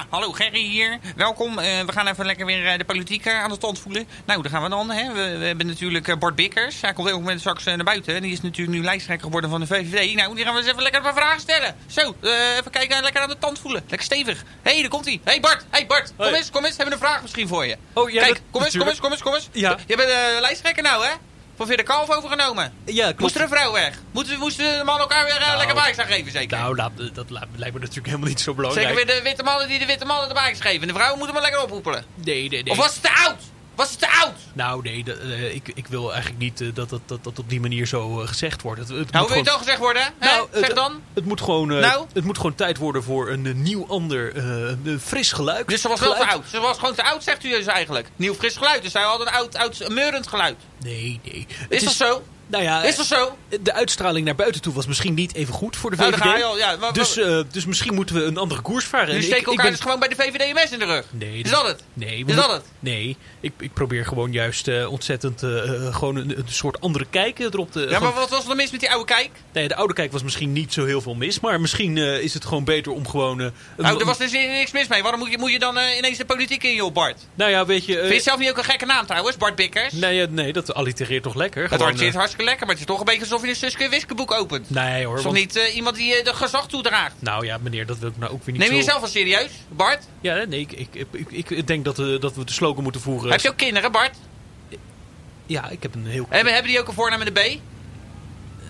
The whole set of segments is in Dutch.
Ja, hallo Gerry hier. Welkom. Eh, we gaan even lekker weer eh, de politiek eh, aan de stand voelen. Nou, daar gaan we dan. Hè. We, we hebben natuurlijk Bart Bikkers. Hij komt elk moment straks naar buiten. En die is natuurlijk nu lijsttrekker geworden van de VVD. Nou, die gaan we eens even lekker een paar vragen stellen. Zo, even kijken, lekker aan de tand voelen. Lekker stevig. Hé, hey, daar komt hij. Hé hey Bart, hey Bart, kom eens, kom eens. We hebben een vraag misschien voor je. Oh, ja, Kijk, kom eens, kom eens, kom eens, kom eens. Ja. Je bent eh lijsttrekker nou, hè? Van Veer de Kalf overgenomen. Ja, klopt. Moest er een vrouw weg? Moesten, de man elkaar weer eh, Nou, lekker gaan geven, zeker? Nou, dat laat- lijkt me natuurlijk helemaal niet zo belangrijk. Zeker weer de witte mannen die de witte mannen de bikes geven. En de vrouwen moeten maar lekker ophoepelen. Nee, nee, nee. Of was het te oud? Was het te oud? Nou, nee, eh, ik, ik wil eigenlijk niet eh, dat, dat, dat dat op die manier zo eh, gezegd wordt. Het, het Nou, wil je het al gezegd worden? Nou, zeg het- dan. het moet gewoon, Nou? het moet gewoon tijd worden voor een nieuw, ander, een fris geluid. Dus ze was wel te oud. Ze was gewoon te oud, zegt u dus eigenlijk. Nieuw fris geluid. Dus zij had een oud, oud meurend geluid. Nee, nee. Is dat zo? Nou ja, Is dat zo? de uitstraling naar buiten toe was misschien niet even goed voor de Nou, VVD. daar ga je al. Ja, maar, dus, eh, dus misschien moeten we een andere koers varen. nu steken ik- ik elkaar ben- dus gewoon bij de VVD een mes in de rug. Nee, Is dat het? Nee, Is dat het? Nee, ik, ik probeer gewoon juist eh, ontzettend eh, gewoon een, een soort andere kijk erop te... Ja, gewoon- maar wat was er mis met die oude kijk? nee, de oude kijk was misschien niet zo heel veel mis, maar misschien is het gewoon beter om gewoon... Nou, er was dus niks mis mee. Waarom moet je, moet je dan ineens de politiek in, joh, Bart? Nou ja, weet je... Vind je zelf niet ook een gekke naam trouwens, Bart Bikkers? nee, nee, dat allitereert toch lekker? Het Gewoon, is eh, hartstikke lekker, maar het is toch een beetje alsof je een Suske Wiskeboek opent. nee hoor, is toch want- niet eh, iemand die eh, de gezag toedraagt? Nou ja, meneer, dat wil ik nou ook weer niet Neem je zo... jezelf wel serieus, Bart? Ja, nee, ik, ik, ik, denk dat, eh, dat we de slogan moeten voeren... Heb je ook kinderen, Bart? Ja, ik heb een heel... Hebben, hebben die ook een voornaam met een B?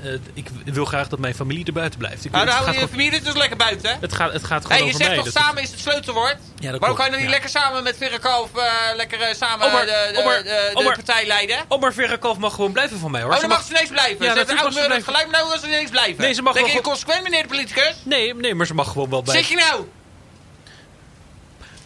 Eh, ik wil graag dat mijn familie er buiten blijft. Ik, Nou, dan het, houden gaat je familie dus lekker buiten, hè? het, gaat, het gaat gewoon je over zegt mij. toch samen is het sleutelwoord? Ja, Waarom kan je dan niet lekker samen met Verrekalf eh lekker eh, samen Omar, de, de, Omar, de, de Omar. partij leiden? Omar Verrekalf mag gewoon blijven van mij hoor. Oh, Ze dan mag ze ineens blijven. Ja, ze heeft oud ze blijven. maar nou wil ze ineens blijven. Nee, ze mag je meneer de politicus? Nee, nee, maar ze mag gewoon wel bij. Zeg je nou?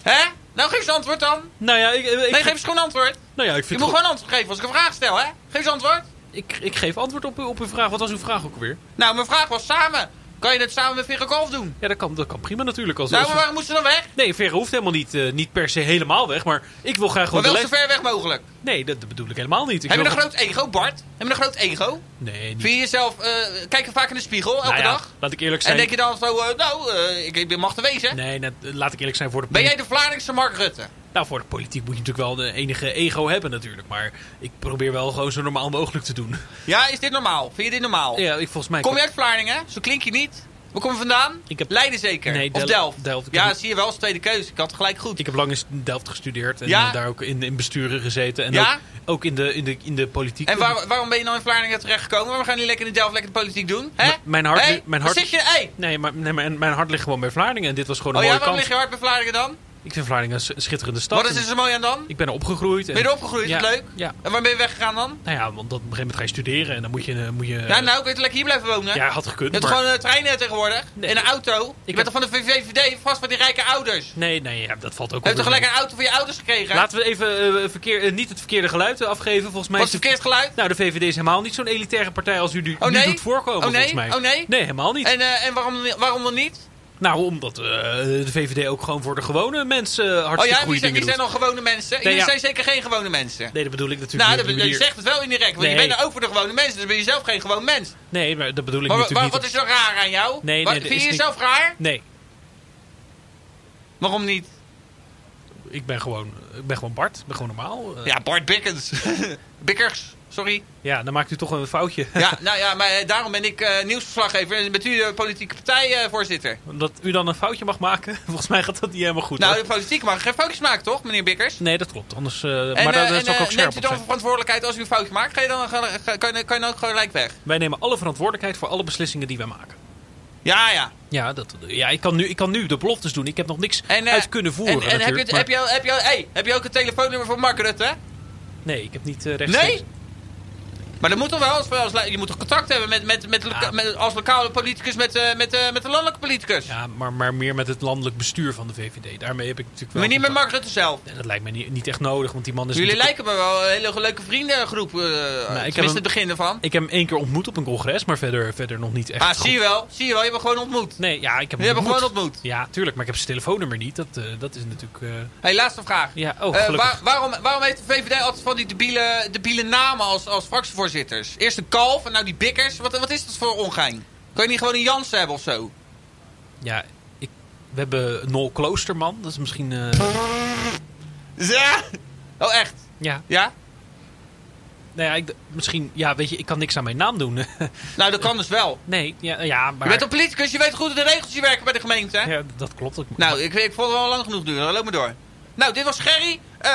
Hè? Nou, geef eens antwoord dan. Nou ja, ik, ik, Nee, geef eens gewoon antwoord. nou ja, ik Je vind moet gewoon- antwoord geven als ik een vraag stel, hè? Geef eens antwoord. Ik, ik geef antwoord op, op uw vraag. Wat was uw vraag ook weer? Nou, mijn vraag was samen. Kan je het samen met Verrekalf doen? Ja, dat kan, dat kan prima natuurlijk. Als, Nou, als- maar waarom moest ze dan weg? Nee, Verre hoeft helemaal niet, eh, niet per se helemaal weg. Maar ik wil graag Maar wel de zo ver weg mogelijk. Nee, dat, dat bedoel ik helemaal niet. Ik Heb je een groot ego, Bart? Heb je een groot ego? Nee, niet. Vind je jezelf... eh kijk je vaak in de spiegel, elke Nou ja, dag? laat ik eerlijk En zijn. denk je dan zo, eh, nou, eh, ik, ik ben machtig wezen. Nee, net, laat ik eerlijk zijn voor de Ben jij politiek. de Vlaardingse Mark Rutte? Nou, voor de politiek moet je natuurlijk wel de enige ego hebben natuurlijk. Maar ik probeer wel gewoon zo normaal mogelijk te doen. Ja, is dit normaal? Vind je dit normaal? Ja, ik, volgens mij... Kom je uit Vlaardingen? Zo klink je niet. Waar kom je vandaan? Ik heb- Leiden zeker? Nee, of Del- Delft? Delft. Ja, heb- zie je wel als tweede keuze. Ik had gelijk goed. Ik heb lang in Delft gestudeerd en Ja? eh, daar ook in, in besturen gezeten. En Ja? ook, ook in, de, in, de, in de politiek. En waar- waarom ben je nou in Vlaardingen terechtgekomen? Waarom gaan niet lekker in Delft lekker de politiek doen? Hè? Mijn hart- mijn waar hart- zit je? Hey. Nee, maar nee, mijn, mijn hart ligt gewoon bij Vlaardingen. En dit was gewoon een Oh ja, mooie waarom kans. lig je hard bij Vlaardingen dan? Ik vind Vlaardingen een schitterende stad. Wat is er zo mooi aan dan? Ik ben er opgegroeid. En, Ben je er opgegroeid? Ja, Is het leuk? Ja. En waar ben je weggegaan dan? Nou ja, want dat, op een gegeven moment ga je studeren en dan moet je... eh, Moet je Ja, nou, ik weet lekker hier blijven wonen. ja, had gekund, Je hebt maar... gewoon uh, treinen tegenwoordig. Nee. En een auto. Je bent heb- toch van de VVD? Vast van die rijke ouders. Nee, nee, ja, dat valt ook Je hebt toch gelijk een auto voor je ouders gekregen? Laten we even eh, verkeer, eh, niet het verkeerde geluid eh, afgeven. Volgens mij Wat is het verkeerd geluid? Nou, de VVD is helemaal niet zo'n elitaire partij als u nu, Oh nu nee? doet voorkomen, Oh nee? volgens mij. Oh nee? Nee, helemaal niet. En, eh, en waarom, waarom dan niet? Nou, omdat eh, de VVD ook gewoon voor de gewone mensen eh, Oh hartstikke ja, goede zijn, dan gewone mensen? Jullie ja. zijn zeker geen gewone mensen. Nee, dat bedoel ik natuurlijk Nou, niet. dat, die je zegt het wel indirect, want je Nee. bent er ook voor de gewone mensen, dus ben je zelf geen gewoon mens. Nee, maar dat bedoel ik Maar, natuurlijk niet. wat is er raar aan jou? Nee, Wat- nee, vind je niet- jezelf raar? Nee, Waarom niet? ik ben gewoon, ik ben gewoon Bart. Ik ben gewoon normaal. Eh, Ja, Bart Bikkens. Bikkers, sorry. ja, dan maakt u toch een foutje. Ja, nou ja, maar eh, daarom ben ik eh, nieuwsverslaggever en bent u de politieke partijvoorzitter. Omdat u dan een foutje mag maken. Volgens mij gaat dat niet helemaal goed. nou, hoor. de politiek mag geen foutjes maken, toch, meneer Bikkers? Nee, dat klopt. Anders, eh, En, maar eh, daar, daar en, zal ik ook eh, scherp neemt u dan verantwoordelijkheid als u een foutje maakt? Ga je dan, ga- kan, je, kan je dan ook gelijk weg? Wij nemen alle verantwoordelijkheid voor alle beslissingen die wij maken. Ja, ja. Ja, dat, ja ik, kan nu, ik kan nu de beloftes doen. Ik heb nog niks En, eh, uit kunnen voeren En, en heb, je, heb, je, heb, je, hey, heb je ook een telefoonnummer voor Mark Rutte? Nee, ik heb niet eh rechtstreeks... Nee? Maar dat moet toch wel? Als, als, je moet toch contact hebben met, met, met, loka- Ja. met- als lokale politicus met, eh, met, eh, met de landelijke politicus? Ja, maar, maar meer met het landelijk bestuur van de VVD. Daarmee heb ik natuurlijk wel maar niet met. Mark Rutte zelf. Nee, dat lijkt mij niet, niet echt nodig, want die man is... Jullie lijken me wel een hele leuke vriendengroep. Uh, heb tenminste, hem- het begin ervan. Ik heb hem één keer ontmoet op een congres, maar verder, verder nog niet echt. Ah, goed. zie je wel. Zie je wel. Je hebt hem gewoon ontmoet. Nee, ja, ik heb Je hem hebt hem gewoon ontmoet. Ja, tuurlijk, maar ik heb zijn telefoonnummer niet. Dat, dat is natuurlijk... eh, hey, laatste vraag. Ja, oh, gelukkig. waar- waarom, waarom heeft de VVD altijd van die debiele, debiele namen als, als fractievoorzitters? Eerst een kalf en nou die bikkers. Wat, wat is dat voor ongein? Kan je niet gewoon een Jans hebben of zo? Ja, ik We hebben Nol Kloosterman. Dat is misschien... eh, Ja. Oh, echt? ja, Ja? nou ja, ik, misschien... Ja, weet je, ik kan niks aan mijn naam doen. Nou, dat kan dus wel. nee, ja, ja maar... Je bent een politicus, je weet goed hoe de regels hier werken bij de gemeente. hè? Ja, dat klopt ook. Nou, ik, ik vond het wel lang genoeg duren. Loop maar door. Nou, dit was Gerry. Eh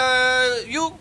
Joe,